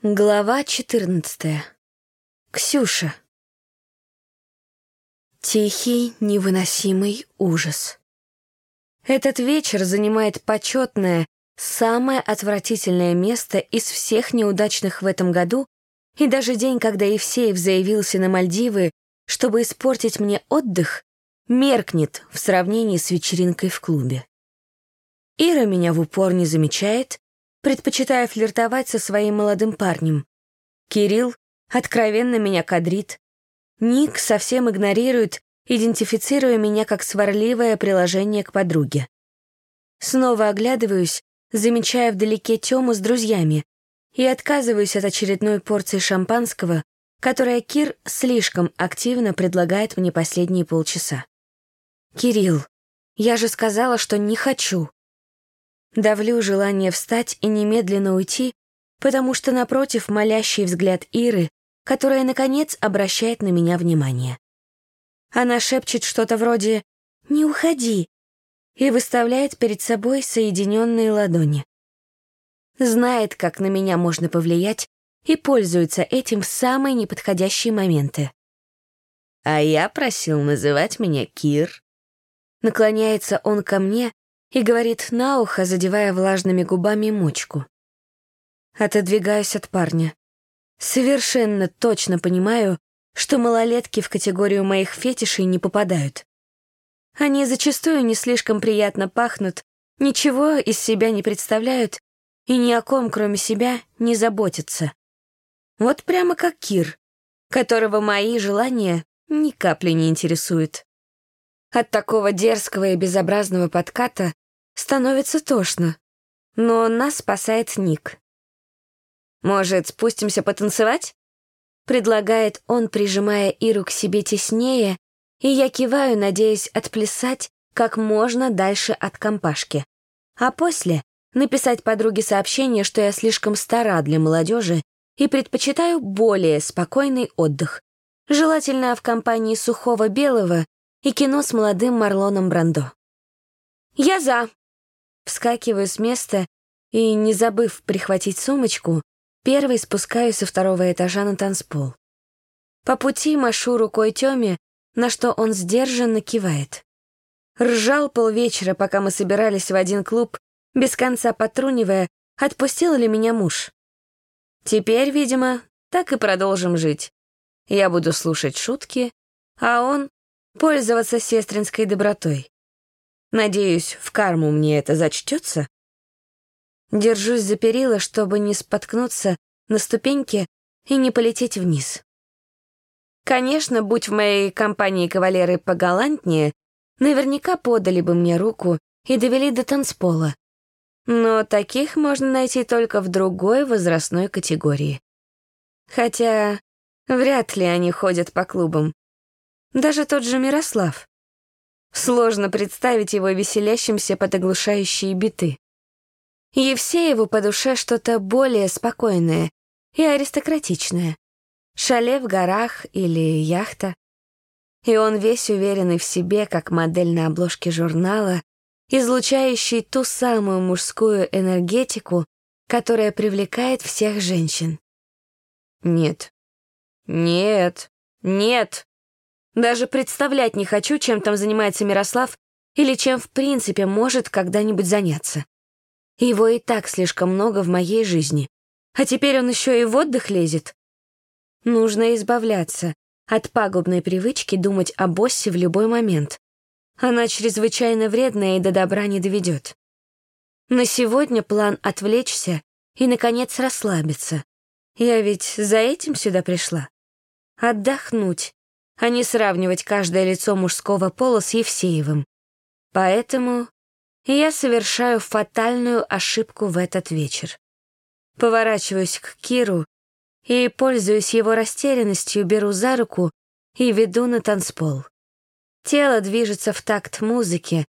Глава 14. Ксюша. Тихий, невыносимый ужас. Этот вечер занимает почетное, самое отвратительное место из всех неудачных в этом году, и даже день, когда Евсеев заявился на Мальдивы, чтобы испортить мне отдых, меркнет в сравнении с вечеринкой в клубе. Ира меня в упор не замечает, предпочитая флиртовать со своим молодым парнем. Кирилл откровенно меня кадрит. Ник совсем игнорирует, идентифицируя меня как сварливое приложение к подруге. Снова оглядываюсь, замечая вдалеке Тему с друзьями, и отказываюсь от очередной порции шампанского, которое Кир слишком активно предлагает мне последние полчаса. «Кирилл, я же сказала, что не хочу», Давлю желание встать и немедленно уйти, потому что напротив молящий взгляд Иры, которая, наконец, обращает на меня внимание. Она шепчет что-то вроде «Не уходи» и выставляет перед собой соединенные ладони. Знает, как на меня можно повлиять, и пользуется этим в самые неподходящие моменты. «А я просил называть меня Кир». Наклоняется он ко мне, и говорит на ухо, задевая влажными губами мочку. Отодвигаюсь от парня. Совершенно точно понимаю, что малолетки в категорию моих фетишей не попадают. Они зачастую не слишком приятно пахнут, ничего из себя не представляют и ни о ком, кроме себя, не заботятся. Вот прямо как Кир, которого мои желания ни капли не интересуют. От такого дерзкого и безобразного подката становится тошно. Но нас спасает Ник. «Может, спустимся потанцевать?» Предлагает он, прижимая Иру к себе теснее, и я киваю, надеясь отплясать как можно дальше от компашки. А после написать подруге сообщение, что я слишком стара для молодежи и предпочитаю более спокойный отдых, желательно в компании сухого белого и кино с молодым Марлоном Брандо. «Я за!» Вскакиваю с места и, не забыв прихватить сумочку, первой спускаюсь со второго этажа на танцпол. По пути машу рукой Тёме, на что он сдержанно кивает. Ржал полвечера, пока мы собирались в один клуб, без конца потрунивая, отпустил ли меня муж. Теперь, видимо, так и продолжим жить. Я буду слушать шутки, а он — пользоваться сестринской добротой. Надеюсь, в карму мне это зачтется? Держусь за перила, чтобы не споткнуться на ступеньке и не полететь вниз. Конечно, будь в моей компании кавалеры погалантнее, наверняка подали бы мне руку и довели до танцпола. Но таких можно найти только в другой возрастной категории. Хотя вряд ли они ходят по клубам. Даже тот же Мирослав. Сложно представить его веселящимся под оглушающие биты. Евсееву по душе что-то более спокойное и аристократичное. Шале в горах или яхта. И он весь уверенный в себе, как модель на обложке журнала, излучающий ту самую мужскую энергетику, которая привлекает всех женщин. Нет. Нет. Нет. Даже представлять не хочу, чем там занимается Мирослав или чем в принципе может когда-нибудь заняться. Его и так слишком много в моей жизни. А теперь он еще и в отдых лезет. Нужно избавляться от пагубной привычки думать о боссе в любой момент. Она чрезвычайно вредная и до добра не доведет. На сегодня план отвлечься и, наконец, расслабиться. Я ведь за этим сюда пришла. Отдохнуть, а не сравнивать каждое лицо мужского пола с Евсеевым. Поэтому я совершаю фатальную ошибку в этот вечер. Поворачиваюсь к Киру и, пользуясь его растерянностью, беру за руку и веду на танцпол. Тело движется в такт музыки,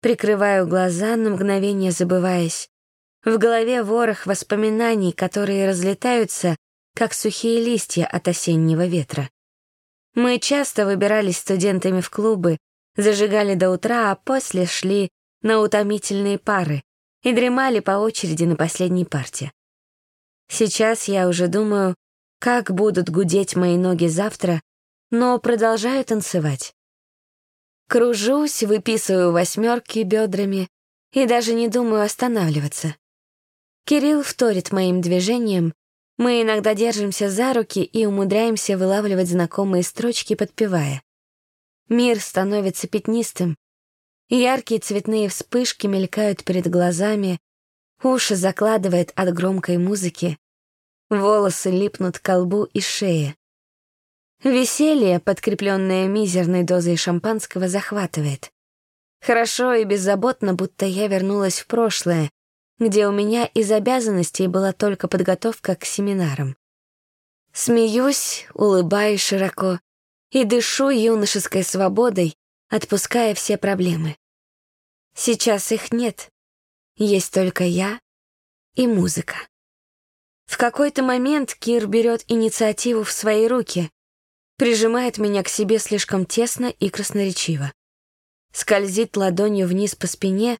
прикрываю глаза, на мгновение забываясь. В голове ворох воспоминаний, которые разлетаются, как сухие листья от осеннего ветра. Мы часто выбирались студентами в клубы, зажигали до утра, а после шли на утомительные пары и дремали по очереди на последней парте. Сейчас я уже думаю, как будут гудеть мои ноги завтра, но продолжаю танцевать. Кружусь, выписываю восьмерки бедрами и даже не думаю останавливаться. Кирилл вторит моим движением, мы иногда держимся за руки и умудряемся вылавливать знакомые строчки, подпевая. Мир становится пятнистым. Яркие цветные вспышки мелькают перед глазами, уши закладывает от громкой музыки, волосы липнут к лбу и шее. Веселье, подкрепленное мизерной дозой шампанского, захватывает. Хорошо и беззаботно, будто я вернулась в прошлое, где у меня из обязанностей была только подготовка к семинарам. Смеюсь, улыбаюсь широко и дышу юношеской свободой, отпуская все проблемы. Сейчас их нет. Есть только я и музыка. В какой-то момент Кир берет инициативу в свои руки, прижимает меня к себе слишком тесно и красноречиво. Скользит ладонью вниз по спине,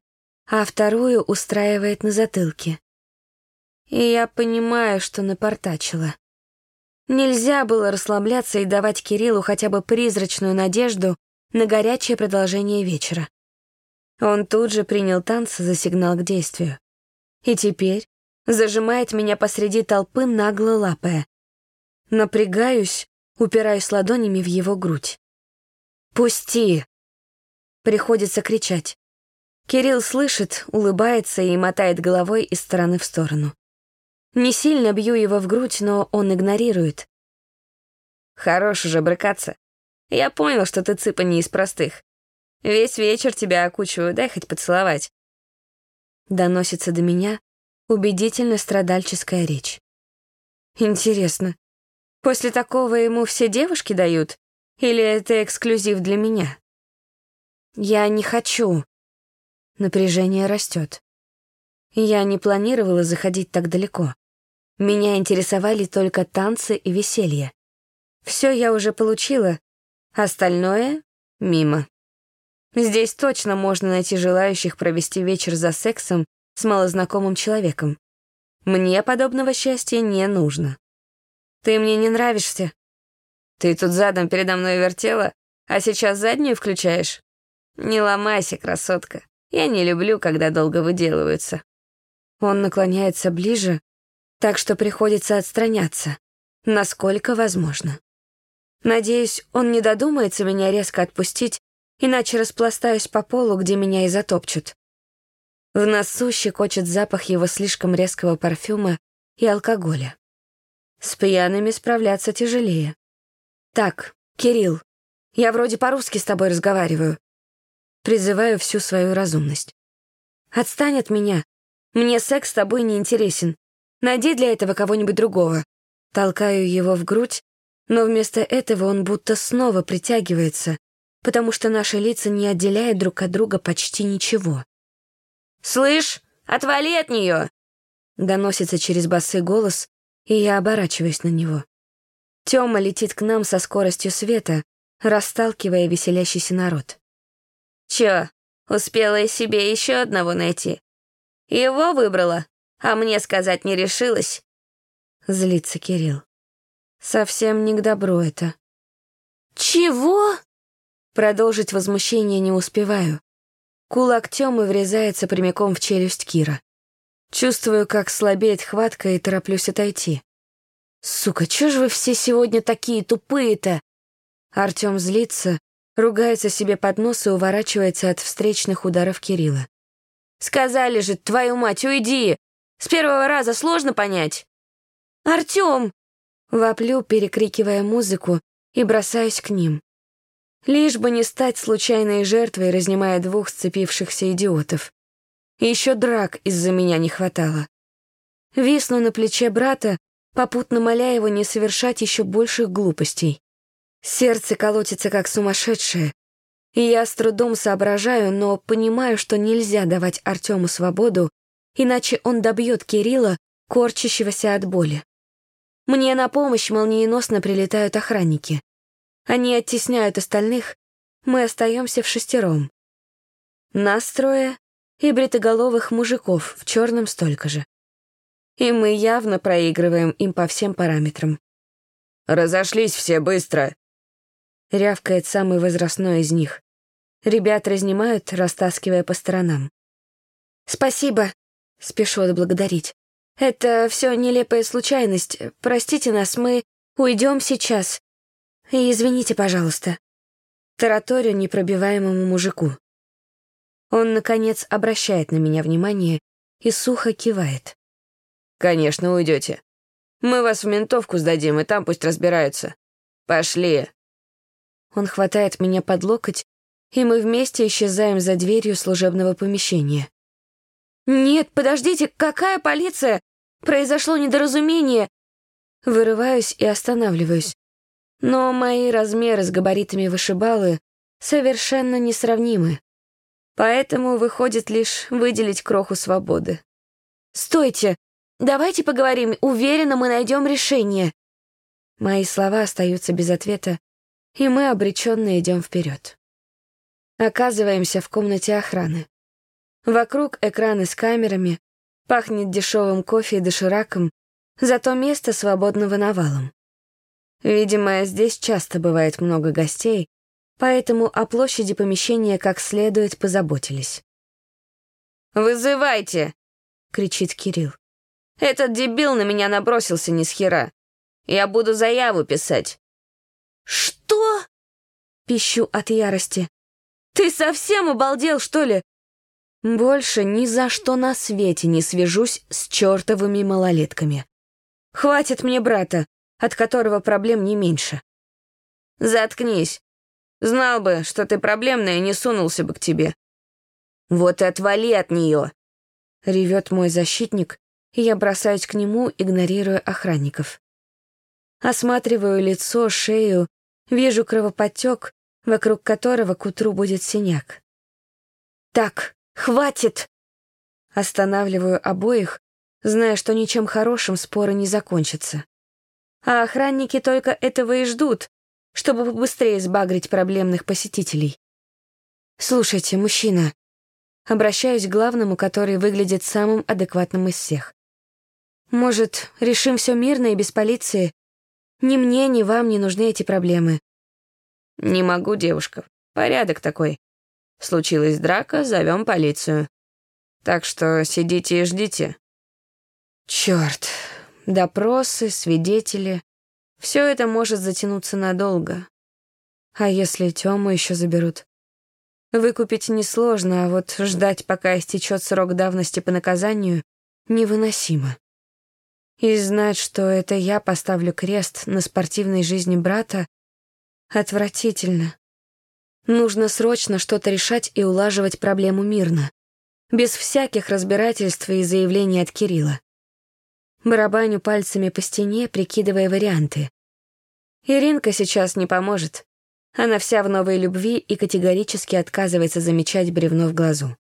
а вторую устраивает на затылке. И я понимаю, что напортачила. Нельзя было расслабляться и давать Кириллу хотя бы призрачную надежду на горячее продолжение вечера. Он тут же принял танцы за сигнал к действию. И теперь зажимает меня посреди толпы, нагло лапая. Напрягаюсь, упираюсь ладонями в его грудь. «Пусти!» Приходится кричать. Кирилл слышит, улыбается и мотает головой из стороны в сторону. Не сильно бью его в грудь, но он игнорирует. Хорош уже брыкаться. Я понял, что ты цыпа не из простых. Весь вечер тебя окучиваю, дай хоть поцеловать. Доносится до меня убедительно страдальческая речь. Интересно, После такого ему все девушки дают? Или это эксклюзив для меня? Я не хочу. Напряжение растет. Я не планировала заходить так далеко. Меня интересовали только танцы и веселье. Все я уже получила, остальное — мимо. Здесь точно можно найти желающих провести вечер за сексом с малознакомым человеком. Мне подобного счастья не нужно. Ты мне не нравишься. Ты тут задом передо мной вертела, а сейчас заднюю включаешь? Не ломайся, красотка. Я не люблю, когда долго выделываются. Он наклоняется ближе, так что приходится отстраняться, насколько возможно. Надеюсь, он не додумается меня резко отпустить, иначе распластаюсь по полу, где меня и затопчут. В носу щекочет запах его слишком резкого парфюма и алкоголя. С пьяными справляться тяжелее. Так, Кирилл, я вроде по-русски с тобой разговариваю. Призываю всю свою разумность. Отстань от меня. Мне секс с тобой не интересен. Найди для этого кого-нибудь другого. Толкаю его в грудь, но вместо этого он будто снова притягивается, потому что наши лица не отделяют друг от друга почти ничего. «Слышь, отвали от нее!» Доносится через басы голос, и я оборачиваюсь на него. Тёма летит к нам со скоростью света, расталкивая веселящийся народ. «Чё, успела себе еще одного найти? Его выбрала, а мне сказать не решилась?» Злится Кирилл. Совсем не к добру это. «Чего?» Продолжить возмущение не успеваю. Кулак Тёмы врезается прямиком в челюсть Кира. Чувствую, как слабеет хватка и тороплюсь отойти. «Сука, чё же вы все сегодня такие тупые-то?» Артём злится, ругается себе под нос и уворачивается от встречных ударов Кирилла. «Сказали же, твою мать, уйди! С первого раза сложно понять!» «Артём!» Воплю, перекрикивая музыку, и бросаюсь к ним. Лишь бы не стать случайной жертвой, разнимая двух сцепившихся идиотов. Еще драк из-за меня не хватало. Висну на плече брата, попутно моля его не совершать еще больших глупостей. Сердце колотится как сумасшедшее, и я с трудом соображаю, но понимаю, что нельзя давать Артему свободу, иначе он добьет Кирилла, корчащегося от боли. Мне на помощь молниеносно прилетают охранники. Они оттесняют остальных, мы остаемся в шестером. Нас трое и бритоголовых мужиков в черном столько же. и мы явно проигрываем им по всем параметрам. «Разошлись все быстро!» Рявкает самый возрастной из них. Ребят разнимают, растаскивая по сторонам. «Спасибо!» — спешу отблагодарить. «Это все нелепая случайность. Простите нас, мы уйдем сейчас. И извините, пожалуйста». Тараторю непробиваемому мужику. Он, наконец, обращает на меня внимание и сухо кивает. «Конечно, уйдете. Мы вас в ментовку сдадим, и там пусть разбираются. Пошли!» Он хватает меня под локоть, и мы вместе исчезаем за дверью служебного помещения. «Нет, подождите, какая полиция? Произошло недоразумение!» Вырываюсь и останавливаюсь. Но мои размеры с габаритами вышибалы совершенно несравнимы. Поэтому выходит лишь выделить кроху свободы. «Стойте! Давайте поговорим, уверена, мы найдем решение!» Мои слова остаются без ответа, и мы обреченно идем вперед. Оказываемся в комнате охраны. Вокруг экраны с камерами, пахнет дешевым кофе и дошираком, зато место свободного навалом. Видимо, здесь часто бывает много гостей, поэтому о площади помещения как следует позаботились. «Вызывайте!» — кричит Кирилл. «Этот дебил на меня набросился ни с хера. Я буду заяву писать». «Что?» — пищу от ярости. «Ты совсем обалдел, что ли?» Больше ни за что на свете не свяжусь с чертовыми малолетками. Хватит мне брата, от которого проблем не меньше. «Заткнись. Знал бы, что ты проблемная, не сунулся бы к тебе». «Вот и отвали от нее!» — ревет мой защитник, и я бросаюсь к нему, игнорируя охранников. Осматриваю лицо, шею, вижу кровоподтек, вокруг которого к утру будет синяк. «Так, хватит!» Останавливаю обоих, зная, что ничем хорошим споры не закончатся. А охранники только этого и ждут, чтобы побыстрее сбагрить проблемных посетителей. «Слушайте, мужчина», обращаюсь к главному, который выглядит самым адекватным из всех. «Может, решим все мирно и без полиции? Ни мне, ни вам не нужны эти проблемы». «Не могу, девушка. Порядок такой. Случилась драка, зовем полицию. Так что сидите и ждите». Черт, допросы, свидетели. Все это может затянуться надолго. А если Тему еще заберут? Выкупить несложно, а вот ждать, пока истечет срок давности по наказанию, невыносимо. И знать, что это я поставлю крест на спортивной жизни брата, отвратительно. Нужно срочно что-то решать и улаживать проблему мирно, без всяких разбирательств и заявлений от Кирилла. Барабаню пальцами по стене, прикидывая варианты. Иринка сейчас не поможет. Она вся в новой любви и категорически отказывается замечать бревно в глазу.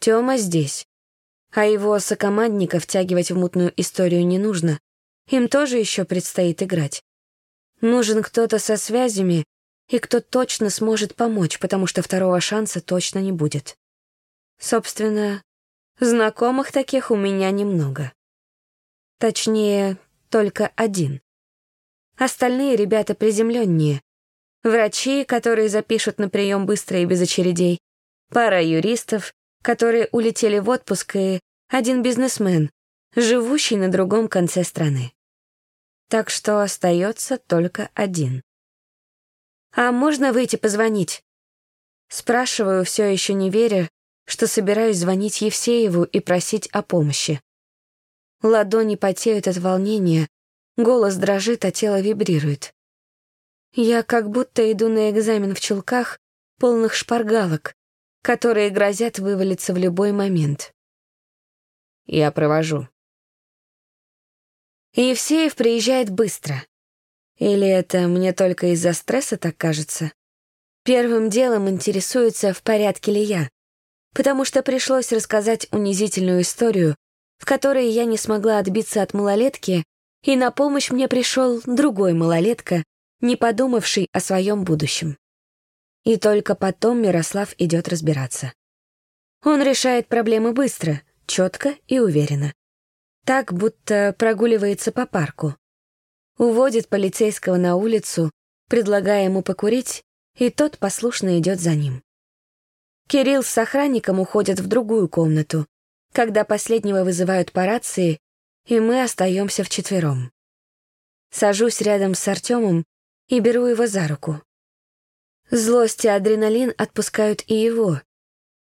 Тёма здесь. А его сокомандников втягивать в мутную историю не нужно. Им тоже еще предстоит играть. Нужен кто-то со связями и кто точно сможет помочь, потому что второго шанса точно не будет. Собственно, знакомых таких у меня немного. Точнее, только один. Остальные ребята приземленнее. Врачи, которые запишут на прием быстро и без очередей, пара юристов, которые улетели в отпуск, и один бизнесмен, живущий на другом конце страны. Так что остается только один. «А можно выйти позвонить?» Спрашиваю, все еще не веря, что собираюсь звонить Евсееву и просить о помощи. Ладони потеют от волнения, голос дрожит, а тело вибрирует. Я как будто иду на экзамен в чулках, полных шпаргалок, которые грозят вывалиться в любой момент. Я провожу. Евсеев приезжает быстро. Или это мне только из-за стресса так кажется? Первым делом интересуется, в порядке ли я, потому что пришлось рассказать унизительную историю в которой я не смогла отбиться от малолетки, и на помощь мне пришел другой малолетка, не подумавший о своем будущем. И только потом Мирослав идет разбираться. Он решает проблемы быстро, четко и уверенно. так, будто прогуливается по парку. Уводит полицейского на улицу, предлагая ему покурить, и тот послушно идет за ним. Кирилл с охранником уходят в другую комнату, когда последнего вызывают по рации, и мы остаемся вчетвером. Сажусь рядом с Артемом и беру его за руку. Злость и адреналин отпускают и его.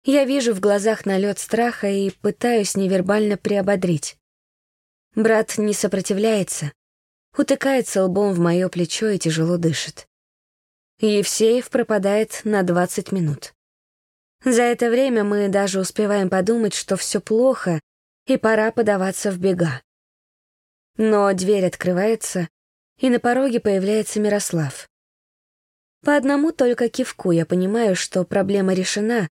Я вижу в глазах налет страха и пытаюсь невербально приободрить. Брат не сопротивляется, утыкается лбом в мое плечо и тяжело дышит. Евсеев пропадает на 20 минут. За это время мы даже успеваем подумать, что все плохо, и пора подаваться в бега. Но дверь открывается, и на пороге появляется Мирослав. По одному только кивку я понимаю, что проблема решена,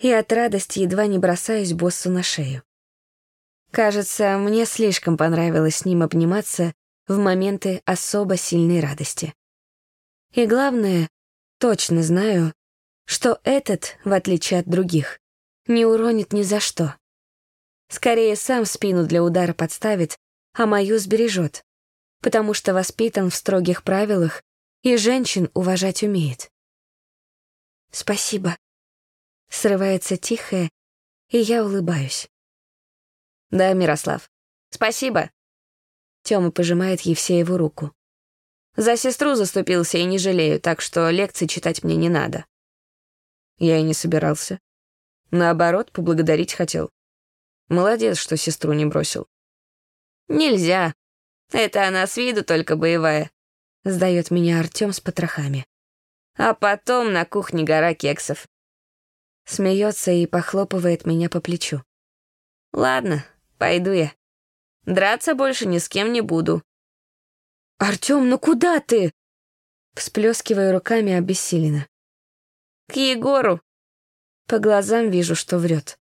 и от радости едва не бросаюсь боссу на шею. Кажется, мне слишком понравилось с ним обниматься в моменты особо сильной радости. И главное, точно знаю, что этот, в отличие от других, не уронит ни за что. Скорее сам спину для удара подставит, а мою сбережет, потому что воспитан в строгих правилах и женщин уважать умеет. «Спасибо», — срывается тихое, и я улыбаюсь. «Да, Мирослав, спасибо», — Тёма пожимает Евсееву руку. «За сестру заступился и не жалею, так что лекции читать мне не надо». Я и не собирался. Наоборот, поблагодарить хотел. Молодец, что сестру не бросил. Нельзя. Это она с виду только боевая. Сдает меня Артем с потрохами. А потом на кухне гора кексов. Смеется и похлопывает меня по плечу. Ладно, пойду я. Драться больше ни с кем не буду. Артем, ну куда ты? Всплескиваю руками обессиленно. К Егору. По глазам вижу, что врет.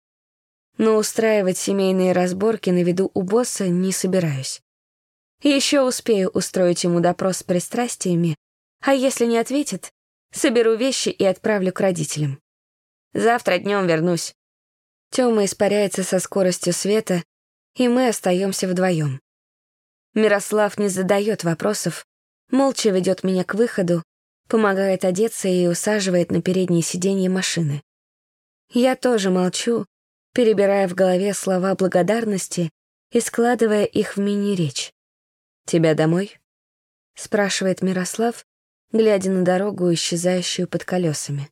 Но устраивать семейные разборки на виду у босса не собираюсь. Еще успею устроить ему допрос с пристрастиями, а если не ответит, соберу вещи и отправлю к родителям. Завтра днем вернусь. Тёма испаряется со скоростью света, и мы остаемся вдвоем. Мирослав не задает вопросов, молча ведет меня к выходу, помогает одеться и усаживает на переднее сиденье машины. Я тоже молчу, перебирая в голове слова благодарности и складывая их в мини-речь. «Тебя домой?» — спрашивает Мирослав, глядя на дорогу, исчезающую под колесами.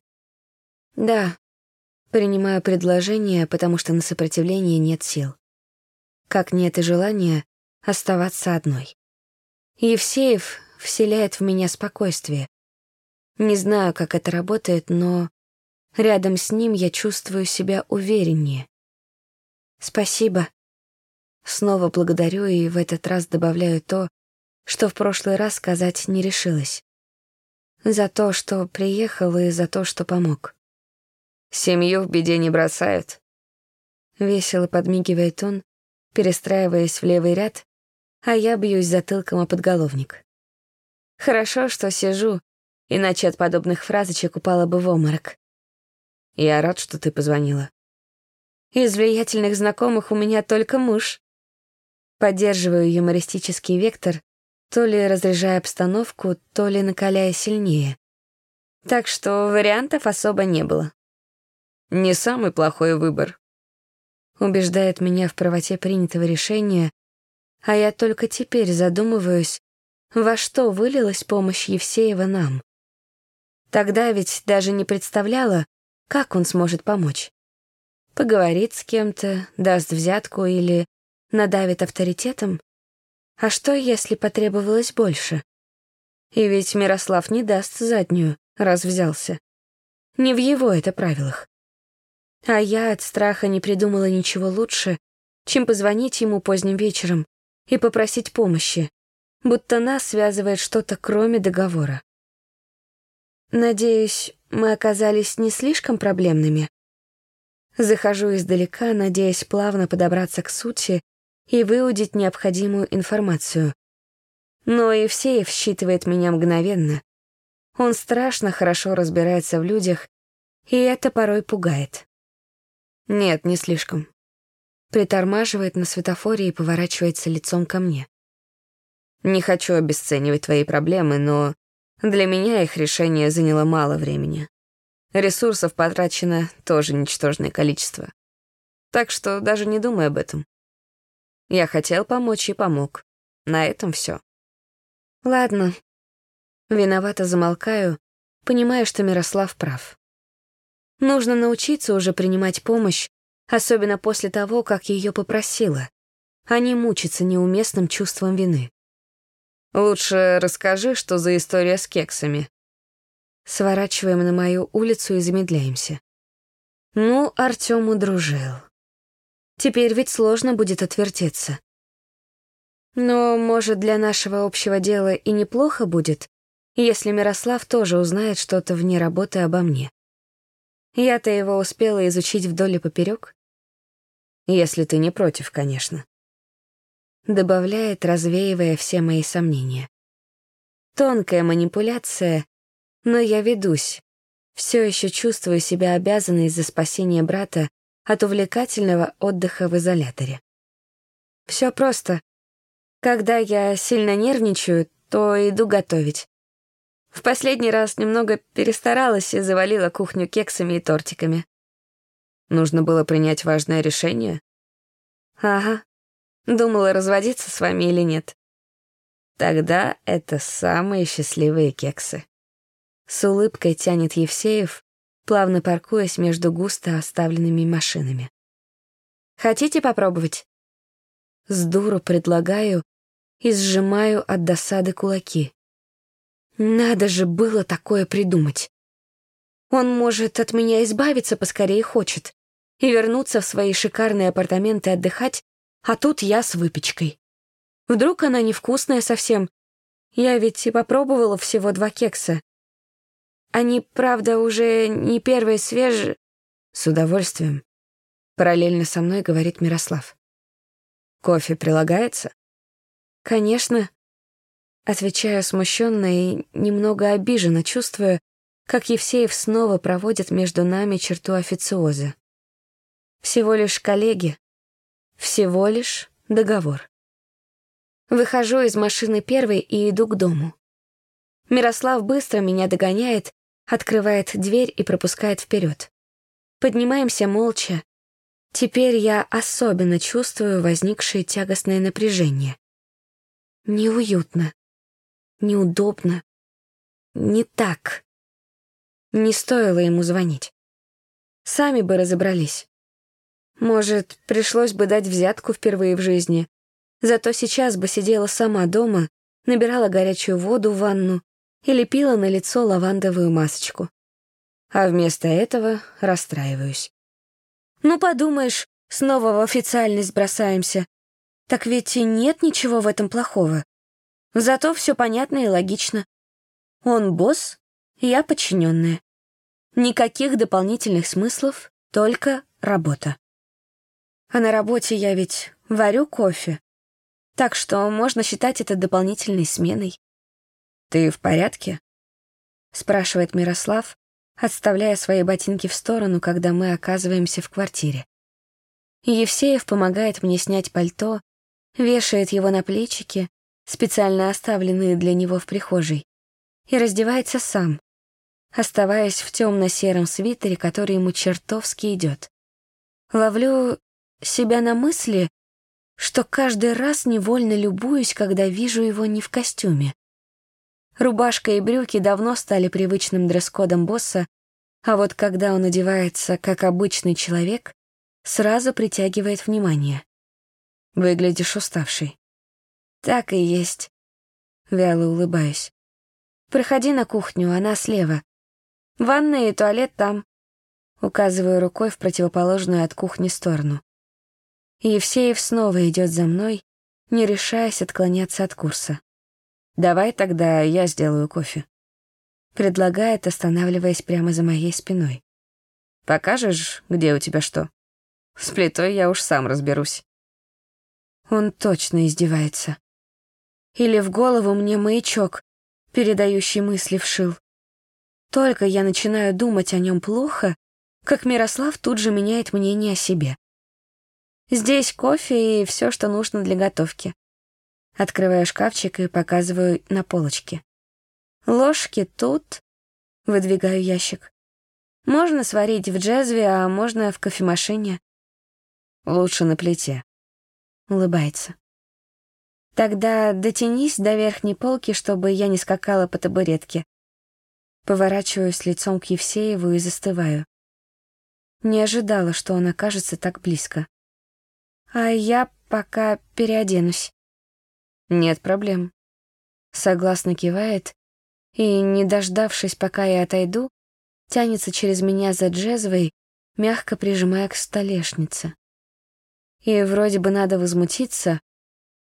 «Да», — принимаю предложение, потому что на сопротивление нет сил. Как нет и желания оставаться одной. Евсеев вселяет в меня спокойствие, не знаю, как это работает, но рядом с ним я чувствую себя увереннее. Спасибо. Снова благодарю и в этот раз добавляю то, что в прошлый раз сказать не решилась. За то, что приехал, и за то, что помог. «Семью в беде не бросают?» Весело подмигивает он, перестраиваясь в левый ряд, а я бьюсь затылком о подголовник. Хорошо, что сижу, иначе от подобных фразочек упала бы в оморок. «Я рад, что ты позвонила». «Из влиятельных знакомых у меня только муж». Поддерживаю юмористический вектор, то ли разряжая обстановку, то ли накаляя сильнее. Так что вариантов особо не было. «Не самый плохой выбор», убеждает меня в правоте принятого решения, а я только теперь задумываюсь, во что вылилась помощь Евсеева нам. Тогда ведь даже не представляла, как он сможет помочь. Поговорит с кем-то, даст взятку или надавит авторитетом. А что, если потребовалось больше? И ведь Мирослав не даст заднюю, раз взялся. Не в его это правилах. А я от страха не придумала ничего лучше, чем позвонить ему поздним вечером и попросить помощи, будто нас связывает что-то кроме договора. Надеюсь, мы оказались не слишком проблемными. Захожу издалека, надеясь плавно подобраться к сути и выудить необходимую информацию. Но Евсеев считывает меня мгновенно. Он страшно хорошо разбирается в людях, и это порой пугает. Нет, не слишком. притормаживает на светофоре и поворачивается лицом ко мне. Не хочу обесценивать твои проблемы, но для меня их решение заняло мало времени. Ресурсов потрачено тоже ничтожное количество. Так что даже не думай об этом. Я хотел помочь и помог. На этом все. Ладно. Виновато замолкаю, понимая, что Мирослав прав. Нужно научиться уже принимать помощь, особенно после того, как ее попросила, а не мучиться неуместным чувством вины. Лучше расскажи, что за история с кексами. Сворачиваем на мою улицу и замедляемся. Ну, Артём удружил. Теперь ведь сложно будет отвертеться. Но, может, для нашего общего дела и неплохо будет, если Мирослав тоже узнает что-то вне работы обо мне. Я-то его успела изучить вдоль и поперек. Если ты не против, конечно. Добавляет, развеивая все мои сомнения. Тонкая манипуляция, но я ведусь. Все еще чувствую себя обязанной за спасение брата от увлекательного отдыха в изоляторе. Все просто. Когда я сильно нервничаю, то иду готовить. В последний раз немного перестаралась и завалила кухню кексами и тортиками. Нужно было принять важное решение? Ага. Думала, разводиться с вами или нет. Тогда это самые счастливые кексы. С улыбкой тянет Евсеев, плавно паркуясь между густо оставленными машинами. «Хотите попробовать?» С дуру предлагаю и сжимаю от досады кулаки. Надо же было такое придумать. Он может от меня избавиться поскорее хочет и вернуться в свои шикарные апартаменты отдыхать, а тут я с выпечкой. Вдруг она невкусная совсем. Я ведь и попробовала всего два кекса. Они, правда, уже не первые свежие. С удовольствием. Параллельно со мной говорит Мирослав. Кофе прилагается? Конечно. Отвечаю смущенно и немного обиженно, чувствуя, как Евсеев снова проводит между нами черту официоза. Всего лишь коллеги, всего лишь договор. Выхожу из машины первой и иду к дому. Мирослав быстро меня догоняет, открывает дверь и пропускает вперед. Поднимаемся молча. Теперь я особенно чувствую возникшее тягостное напряжение. Неуютно, неудобно, не так. Не стоило ему звонить. Сами бы разобрались. Может, пришлось бы дать взятку впервые в жизни. Зато сейчас бы сидела сама дома, набирала горячую воду в ванну и лепила на лицо лавандовую масочку. А вместо этого расстраиваюсь. Ну, подумаешь, снова в официальность бросаемся. Так ведь и нет ничего в этом плохого. Зато все понятно и логично. Он босс, я подчиненная. Никаких дополнительных смыслов, только работа. А на работе я ведь варю кофе. Так что можно считать это дополнительной сменой. «Ты в порядке?» — спрашивает Мирослав, отставляя свои ботинки в сторону, когда мы оказываемся в квартире. Евсеев помогает мне снять пальто, вешает его на плечики, специально оставленные для него в прихожей, и раздевается сам, оставаясь в темно-сером свитере, который ему чертовски идет. Ловлю себя на мысли, что каждый раз невольно любуюсь, когда вижу его не в костюме. Рубашка и брюки давно стали привычным дресс-кодом босса, а вот когда он одевается как обычный человек, сразу притягивает внимание. Выглядишь уставший. Так и есть. Вяло улыбаюсь. Проходи на кухню, она слева. Ванная и туалет там. Указываю рукой в противоположную от кухни сторону. Евсеев снова идет за мной, не решаясь отклоняться от курса. «Давай тогда я сделаю кофе», — предлагает, останавливаясь прямо за моей спиной. «Покажешь, где у тебя что? С плитой я уж сам разберусь». Он точно издевается. Или в голову мне маячок, передающий мысли вшил. Только я начинаю думать о нем плохо, как Мирослав тут же меняет мнение о себе. Здесь кофе и все, что нужно для готовки. Открываю шкафчик и показываю на полочке. Ложки тут. Выдвигаю ящик. Можно сварить в джезве, а можно в кофемашине. Лучше на плите. Улыбается. Тогда дотянись до верхней полки, чтобы я не скакала по табуретке. Поворачиваюсь лицом к Евсееву и застываю. Не ожидала, что он окажется так близко. А я пока переоденусь. Нет проблем. Согласно кивает и, не дождавшись, пока я отойду, тянется через меня за джезвой, мягко прижимая к столешнице. И вроде бы надо возмутиться.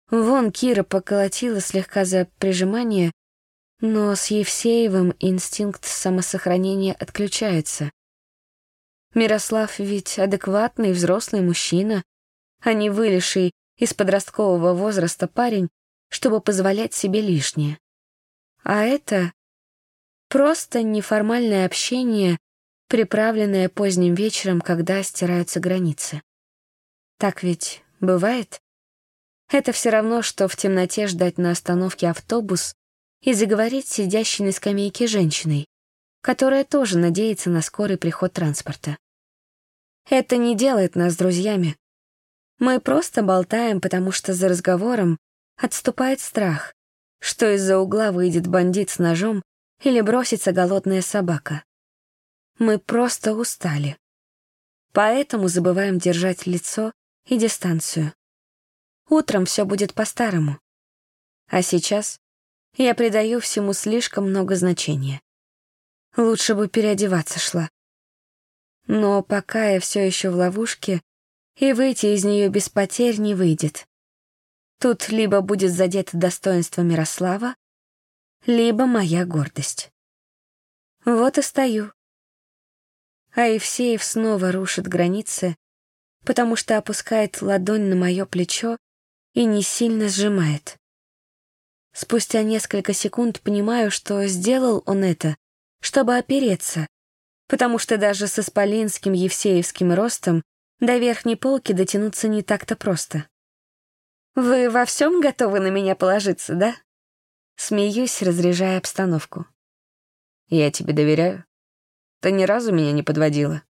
Вон Кира поколотила слегка за прижимание, но с Евсеевым инстинкт самосохранения отключается. Мирослав ведь адекватный взрослый мужчина, а не вылезший из подросткового возраста парень, чтобы позволять себе лишнее. А это просто неформальное общение, приправленное поздним вечером, когда стираются границы. Так ведь бывает? Это все равно, что в темноте ждать на остановке автобус и заговорить с сидящей на скамейке женщиной, которая тоже надеется на скорый приход транспорта. Это не делает нас друзьями. Мы просто болтаем, потому что за разговором отступает страх, что из-за угла выйдет бандит с ножом или бросится голодная собака. Мы просто устали. Поэтому забываем держать лицо и дистанцию. Утром все будет по-старому. А сейчас я придаю всему слишком много значения. Лучше бы переодеваться шла. Но пока я все еще в ловушке, и выйти из нее без потерь не выйдет. Тут либо будет задето достоинство Мирослава, либо моя гордость. Вот и стою. А Евсеев снова рушит границы, потому что опускает ладонь на мое плечо и не сильно сжимает. Спустя несколько секунд понимаю, что сделал он это, чтобы опереться, потому что даже с исполинским евсеевским ростом до верхней полки дотянуться не так-то просто. «Вы во всем готовы на меня положиться, да?» Смеюсь, разряжая обстановку. «Я тебе доверяю. Ты ни разу меня не подводила».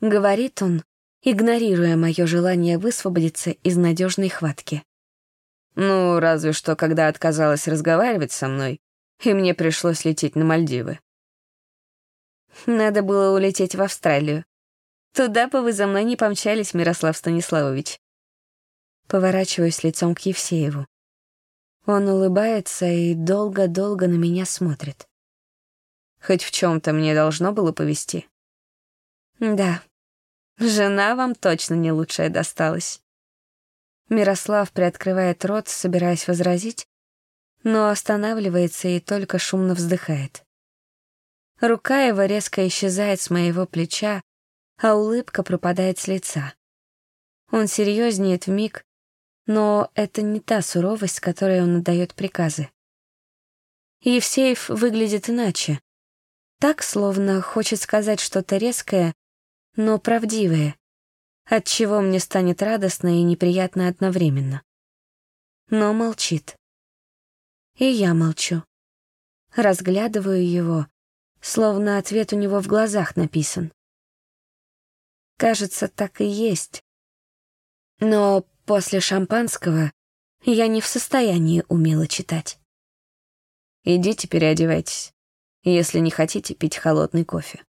Говорит он, игнорируя мое желание высвободиться из надежной хватки. «Ну, разве что, когда отказалась разговаривать со мной, и мне пришлось лететь на Мальдивы. Надо было улететь в Австралию. Туда бы вы за мной не помчались, Мирослав Станиславович. Поворачиваюсь лицом к Евсееву. Он улыбается и долго-долго на меня смотрит. Хоть в чем-то мне должно было повести. Да, жена вам точно не лучшая досталась. Мирослав приоткрывает рот, собираясь возразить, но останавливается и только шумно вздыхает. Рука его резко исчезает с моего плеча, а улыбка пропадает с лица. Он серьезнеет в миг, но это не та суровость, с которой он отдает приказы. Евсеев выглядит иначе. Так, словно хочет сказать что-то резкое, но правдивое, от чего мне станет радостно и неприятно одновременно. Но молчит. И я молчу. Разглядываю его, словно ответ у него в глазах написан. Кажется, так и есть. Но после шампанского я не в состоянии умело читать. Идите переодевайтесь, если не хотите пить холодный кофе.